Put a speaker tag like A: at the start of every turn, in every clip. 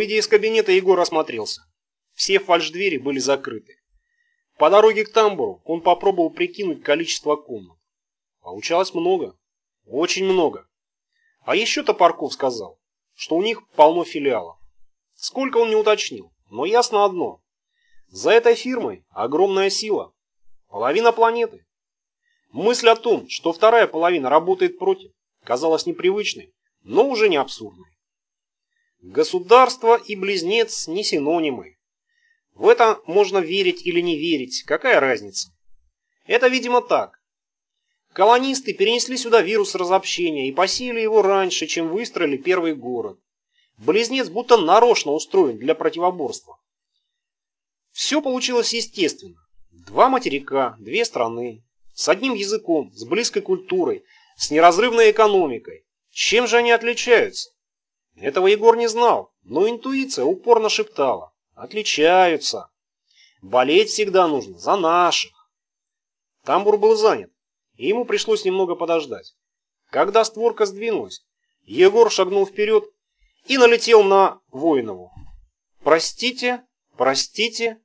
A: Выйдя из кабинета, Егор осмотрелся. Все фальш-двери были закрыты. По дороге к тамбуру он попробовал прикинуть количество комнат. Получалось много. Очень много. А еще Топорков сказал, что у них полно филиалов. Сколько он не уточнил, но ясно одно. За этой фирмой огромная сила. Половина планеты. Мысль о том, что вторая половина работает против, казалась непривычной, но уже не абсурдной. Государство и близнец не синонимы. В это можно верить или не верить, какая разница? Это, видимо, так. Колонисты перенесли сюда вирус разобщения и посеяли его раньше, чем выстроили первый город. Близнец будто нарочно устроен для противоборства. Все получилось естественно. Два материка, две страны, с одним языком, с близкой культурой, с неразрывной экономикой. Чем же они отличаются? Этого Егор не знал, но интуиция упорно шептала. Отличаются. Болеть всегда нужно за наших. Тамбур был занят и ему пришлось немного подождать. Когда створка сдвинулась, Егор шагнул вперед и налетел на Воинову. «Простите, простите».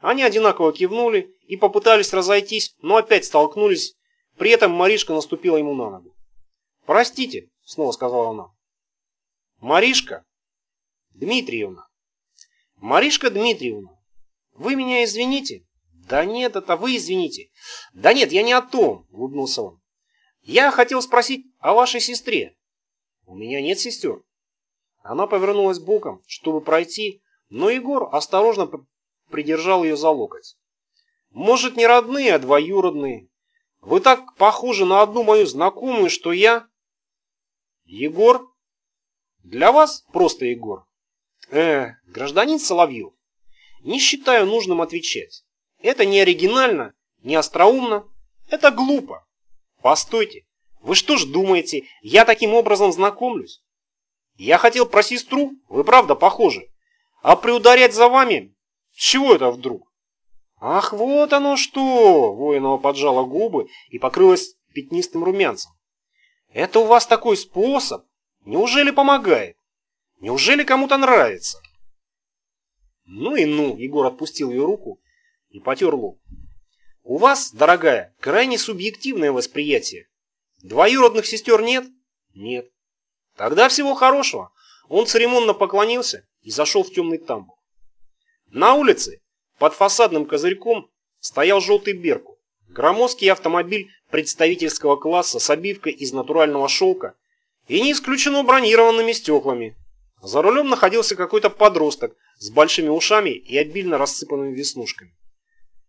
A: Они одинаково кивнули и попытались разойтись, но опять столкнулись. При этом Маришка наступила ему на ногу. «Простите», — снова сказала она. «Маришка Дмитриевна». «Маришка Дмитриевна, вы меня извините, «Да нет, это вы извините». «Да нет, я не о том», — улыбнулся он. «Я хотел спросить о вашей сестре». «У меня нет сестер». Она повернулась боком, чтобы пройти, но Егор осторожно придержал ее за локоть. «Может, не родные, а двоюродные. Вы так похожи на одну мою знакомую, что я...» «Егор?» «Для вас просто Егор». «Э, гражданин Соловьев, не считаю нужным отвечать. Это не оригинально, не остроумно. Это глупо. Постойте, вы что ж думаете, я таким образом знакомлюсь? Я хотел про сестру, вы правда похожи. А приударять за вами? С чего это вдруг? Ах, вот оно что! Воинова поджала губы и покрылась пятнистым румянцем. Это у вас такой способ? Неужели помогает? Неужели кому-то нравится? Ну и ну, Егор отпустил ее руку и потер лоб. У вас, дорогая, крайне субъективное восприятие. Двоюродных сестер нет? Нет. Тогда всего хорошего. Он церемонно поклонился и зашел в темный тамбур. На улице, под фасадным козырьком, стоял желтый Берку. Громоздкий автомобиль представительского класса с обивкой из натурального шелка и не исключено бронированными стеклами. За рулем находился какой-то подросток с большими ушами и обильно рассыпанными веснушками.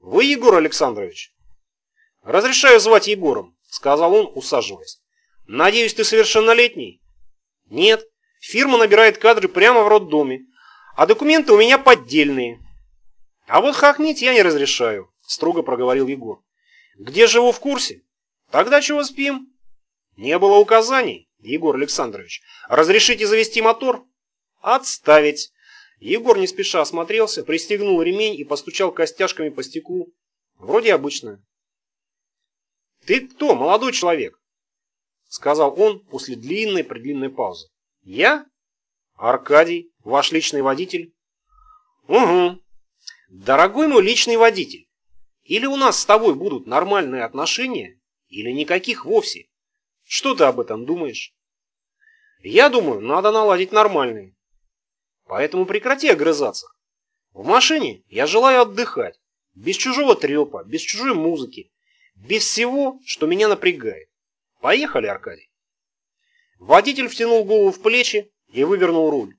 A: «Вы Егор Александрович?» «Разрешаю звать Егором», — сказал он, усаживаясь. «Надеюсь, ты совершеннолетний?» «Нет. Фирма набирает кадры прямо в роддоме, а документы у меня поддельные». «А вот хохнить я не разрешаю», — строго проговорил Егор. «Где живу в курсе? Тогда чего спим?» «Не было указаний, Егор Александрович. Разрешите завести мотор?» «Отставить. Егор не спеша осмотрелся, пристегнул ремень и постучал костяшками по стеклу. Вроде обычно. «Ты кто, молодой человек?» Сказал он после длинной-предлинной паузы. «Я? Аркадий, ваш личный водитель?» «Угу. Дорогой мой личный водитель, или у нас с тобой будут нормальные отношения, или никаких вовсе. Что ты об этом думаешь?» «Я думаю, надо наладить нормальные. Поэтому прекрати огрызаться. В машине я желаю отдыхать. Без чужого трепа, без чужой музыки. Без всего, что меня напрягает. Поехали, Аркадий. Водитель втянул голову в плечи и вывернул руль.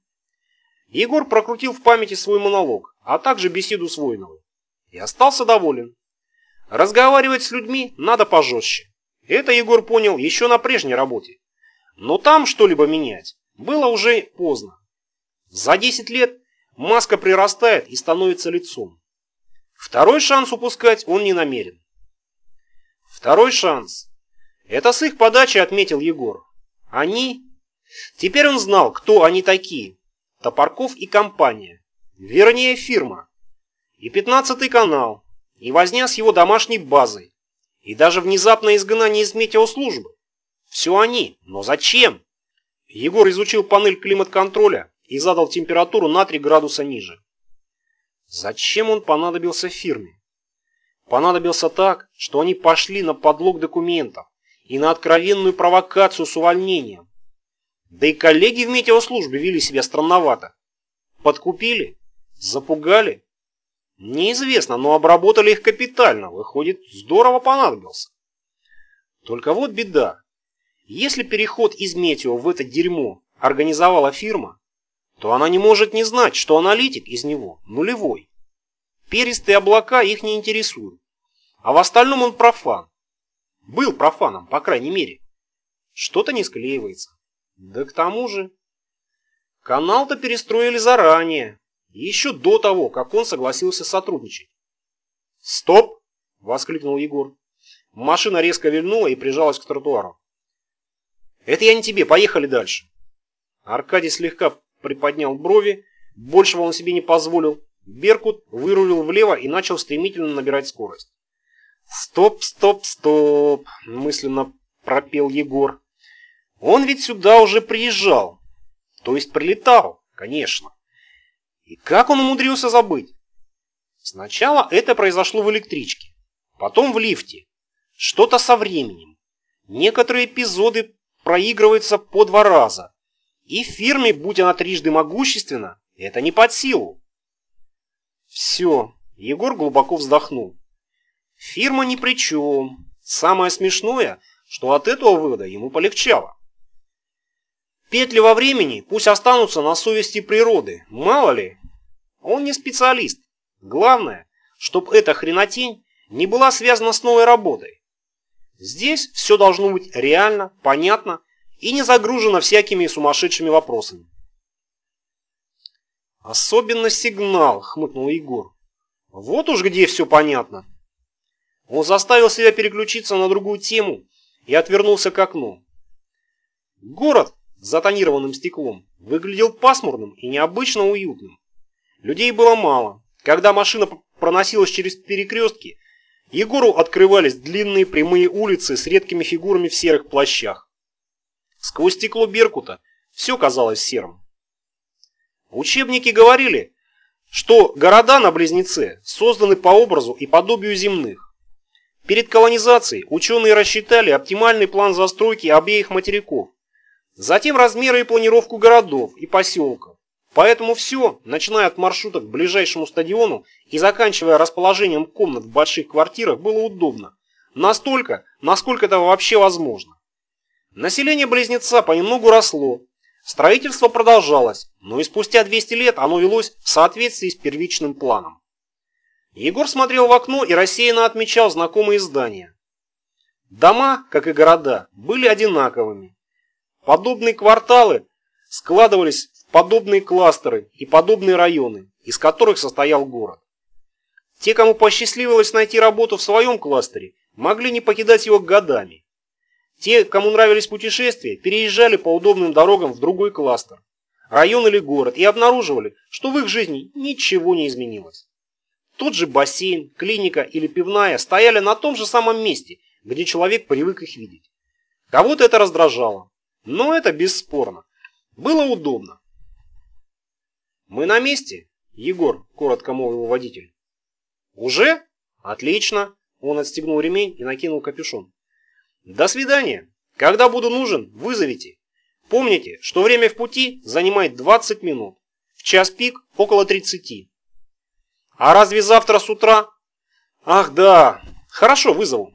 A: Егор прокрутил в памяти свой монолог, а также беседу с Воиновой. И остался доволен. Разговаривать с людьми надо пожестче. Это Егор понял еще на прежней работе. Но там что-либо менять было уже поздно. За 10 лет маска прирастает и становится лицом. Второй шанс упускать он не намерен. Второй шанс. Это с их подачи отметил Егор. Они... Теперь он знал, кто они такие. Топорков и компания. Вернее, фирма. И пятнадцатый канал. И возня с его домашней базой. И даже внезапное изгнание из метеослужбы. Все они. Но зачем? Егор изучил панель климат-контроля и задал температуру на 3 градуса ниже. Зачем он понадобился фирме? Понадобился так, что они пошли на подлог документов и на откровенную провокацию с увольнением. Да и коллеги в метеослужбе вели себя странновато. Подкупили? Запугали? Неизвестно, но обработали их капитально. Выходит, здорово понадобился. Только вот беда. Если переход из метео в это дерьмо организовала фирма, то она не может не знать, что аналитик из него нулевой. Перистые облака их не интересуют. А в остальном он профан. Был профаном, по крайней мере. Что-то не склеивается. Да к тому же... Канал-то перестроили заранее, еще до того, как он согласился сотрудничать. «Стоп!» – воскликнул Егор. Машина резко вильнула и прижалась к тротуару. «Это я не тебе, поехали дальше!» Аркадий слегка приподнял брови, большего он себе не позволил. Беркут вырулил влево и начал стремительно набирать скорость. «Стоп, стоп, стоп!» – мысленно пропел Егор. «Он ведь сюда уже приезжал, то есть прилетал, конечно. И как он умудрился забыть? Сначала это произошло в электричке, потом в лифте. Что-то со временем. Некоторые эпизоды проигрываются по два раза. И фирме, будь она трижды могущественна, это не под силу. Все, Егор глубоко вздохнул. Фирма ни при чем. Самое смешное, что от этого вывода ему полегчало. Петли во времени пусть останутся на совести природы, мало ли. Он не специалист. Главное, чтобы эта хренотень не была связана с новой работой. Здесь все должно быть реально, понятно и не загружено всякими сумасшедшими вопросами. Особенно сигнал, хмыкнул Егор. Вот уж где все понятно. Он заставил себя переключиться на другую тему и отвернулся к окну. Город с затонированным стеклом выглядел пасмурным и необычно уютным. Людей было мало. Когда машина проносилась через перекрестки, Егору открывались длинные прямые улицы с редкими фигурами в серых плащах. Сквозь стекло Беркута все казалось серым. Учебники говорили, что города на Близнеце созданы по образу и подобию земных. Перед колонизацией ученые рассчитали оптимальный план застройки обеих материков Затем размеры и планировку городов и поселков. Поэтому все, начиная от маршрута к ближайшему стадиону и заканчивая расположением комнат в больших квартирах, было удобно. Настолько, насколько это вообще возможно. Население Близнеца понемногу росло. Строительство продолжалось, но и спустя 200 лет оно велось в соответствии с первичным планом. Егор смотрел в окно и рассеянно отмечал знакомые здания. Дома, как и города, были одинаковыми. Подобные кварталы складывались подобные кластеры и подобные районы, из которых состоял город. Те, кому посчастливилось найти работу в своем кластере, могли не покидать его годами. Те, кому нравились путешествия, переезжали по удобным дорогам в другой кластер, район или город и обнаруживали, что в их жизни ничего не изменилось. Тот же бассейн, клиника или пивная стояли на том же самом месте, где человек привык их видеть. Кого-то это раздражало, но это бесспорно. Было удобно. «Мы на месте?» – Егор, коротко молвил водитель. «Уже? Отлично!» – он отстегнул ремень и накинул капюшон. «До свидания! Когда буду нужен, вызовите. Помните, что время в пути занимает 20 минут. В час пик около 30. А разве завтра с утра? Ах да, хорошо, вызову.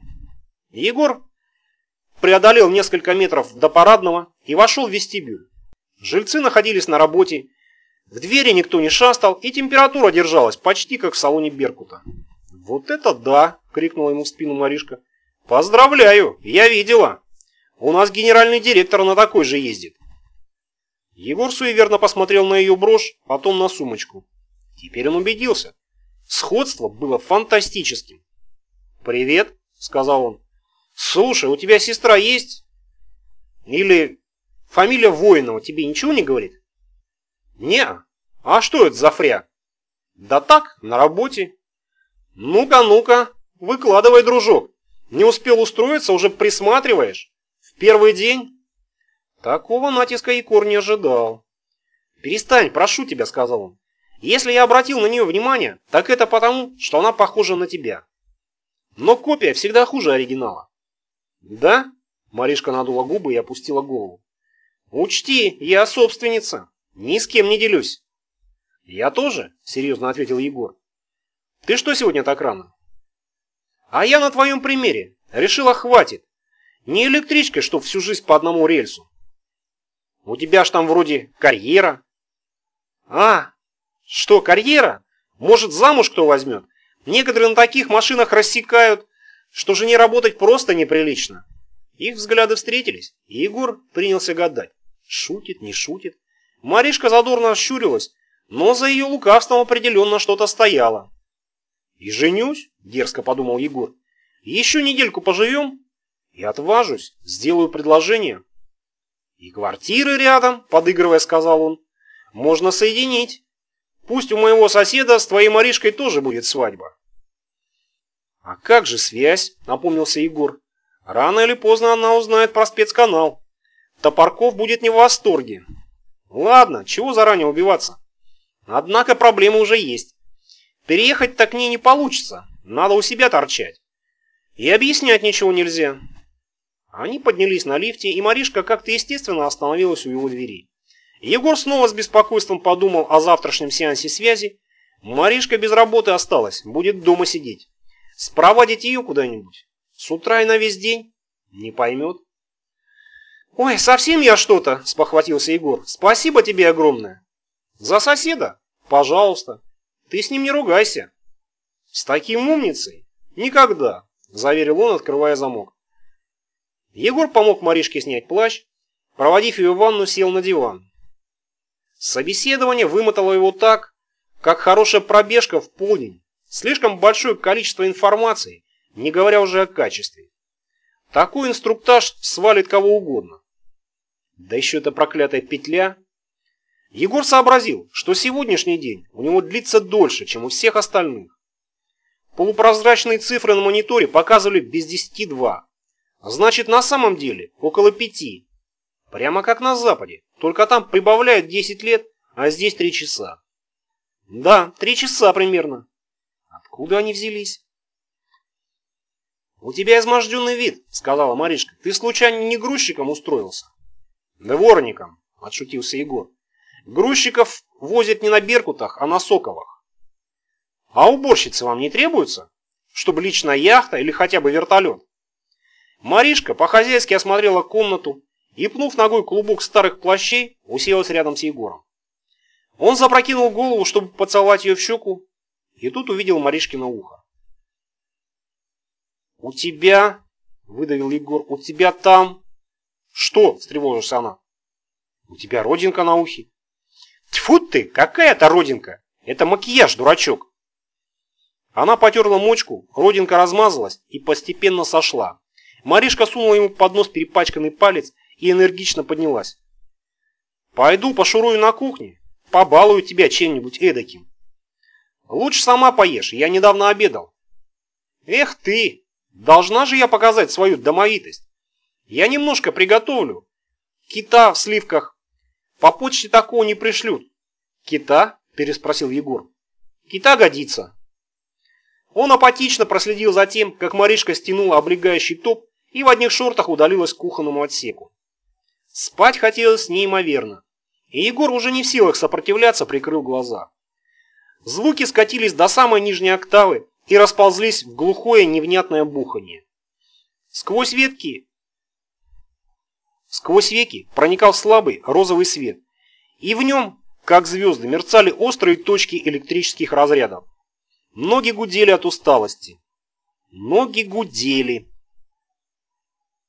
A: Егор преодолел несколько метров до парадного и вошел в вестибюль. Жильцы находились на работе, в двери никто не шастал, и температура держалась почти как в салоне Беркута. «Вот это да!» — крикнула ему в спину Маришка. «Поздравляю! Я видела! У нас генеральный директор на такой же ездит!» Егор суеверно посмотрел на ее брошь, потом на сумочку. Теперь он убедился. Сходство было фантастическим. «Привет», — сказал он. Слушай, у тебя сестра есть? Или фамилия Воинова тебе ничего не говорит? Не. А что это за фря? Да так, на работе. Ну-ка, ну-ка, выкладывай, дружок. Не успел устроиться, уже присматриваешь? В первый день? Такого натиска Егор не ожидал. «Перестань, прошу тебя», — сказал он. «Если я обратил на нее внимание, так это потому, что она похожа на тебя. Но копия всегда хуже оригинала». «Да?» — Маришка надула губы и опустила голову. «Учти, я собственница. Ни с кем не делюсь». «Я тоже?» — серьезно ответил Егор. «Ты что сегодня так рано?» «А я на твоем примере. Решила, хватит. Не электричка, что всю жизнь по одному рельсу. У тебя ж там вроде карьера». «А, что, карьера? Может, замуж кто возьмет? Некоторые на таких машинах рассекают, что же не работать просто неприлично». Их взгляды встретились, и Егор принялся гадать. Шутит, не шутит. Маришка задорно щурилась, но за ее лукавством определенно что-то стояло. «И женюсь?» – дерзко подумал Егор. «Еще недельку поживем и отважусь, сделаю предложение». «И квартиры рядом», – подыгрывая, сказал он. «Можно соединить. Пусть у моего соседа с твоей Маришкой тоже будет свадьба». «А как же связь?» – напомнился Егор. «Рано или поздно она узнает про спецканал. Топорков будет не в восторге. Ладно, чего заранее убиваться? Однако проблема уже есть. Переехать-то к ней не получится, надо у себя торчать. И объяснять ничего нельзя. Они поднялись на лифте, и Маришка как-то естественно остановилась у его двери. Егор снова с беспокойством подумал о завтрашнем сеансе связи. Маришка без работы осталась, будет дома сидеть. Спровадить ее куда-нибудь? С утра и на весь день? Не поймет. «Ой, совсем я что-то!» – спохватился Егор. «Спасибо тебе огромное!» «За соседа? Пожалуйста. Ты с ним не ругайся». «С таким умницей? Никогда!» – заверил он, открывая замок. Егор помог Маришке снять плащ, проводив ее в ванну, сел на диван. Собеседование вымотало его так, как хорошая пробежка в полдень. Слишком большое количество информации, не говоря уже о качестве. Такой инструктаж свалит кого угодно. Да еще эта проклятая петля. Егор сообразил, что сегодняшний день у него длится дольше, чем у всех остальных. Полупрозрачные цифры на мониторе показывали без десяти два. Значит, на самом деле около пяти. Прямо как на Западе, только там прибавляют 10 лет, а здесь 3 часа. Да, 3 часа примерно. Откуда они взялись? «У тебя изможденный вид», — сказала Маришка. «Ты случайно не грузчиком устроился?» «Дворником», — отшутился Егор. «Грузчиков возят не на Беркутах, а на Соковах». «А уборщицы вам не требуются? Чтобы личная яхта или хотя бы вертолет?» Маришка по-хозяйски осмотрела комнату и, пнув ногой клубок старых плащей, уселась рядом с Егором. Он запрокинул голову, чтобы поцеловать ее в щеку, и тут увидел Маришкино ухо. «У тебя...» — выдавил Егор. «У тебя там...» «Что?» – встревожилась она. «У тебя родинка на ухе». «Тьфу ты! Какая это родинка? Это макияж, дурачок!» Она потерла мочку, родинка размазалась и постепенно сошла. Маришка сунула ему под нос перепачканный палец и энергично поднялась. «Пойду пошурую на кухне, побалую тебя чем-нибудь эдаким. Лучше сама поешь, я недавно обедал». «Эх ты! Должна же я показать свою домовитость!» Я немножко приготовлю. Кита в сливках. По почте такого не пришлют. Кита? Переспросил Егор. Кита годится. Он апатично проследил за тем, как Маришка стянула облегающий топ и в одних шортах удалилась к кухонному отсеку. Спать хотелось неимоверно, и Егор уже не в силах сопротивляться, прикрыл глаза. Звуки скатились до самой нижней октавы и расползлись в глухое невнятное бухание. Сквозь ветки Сквозь веки проникал слабый розовый свет, и в нем, как звезды, мерцали острые точки электрических разрядов. Ноги гудели от усталости. Ноги гудели.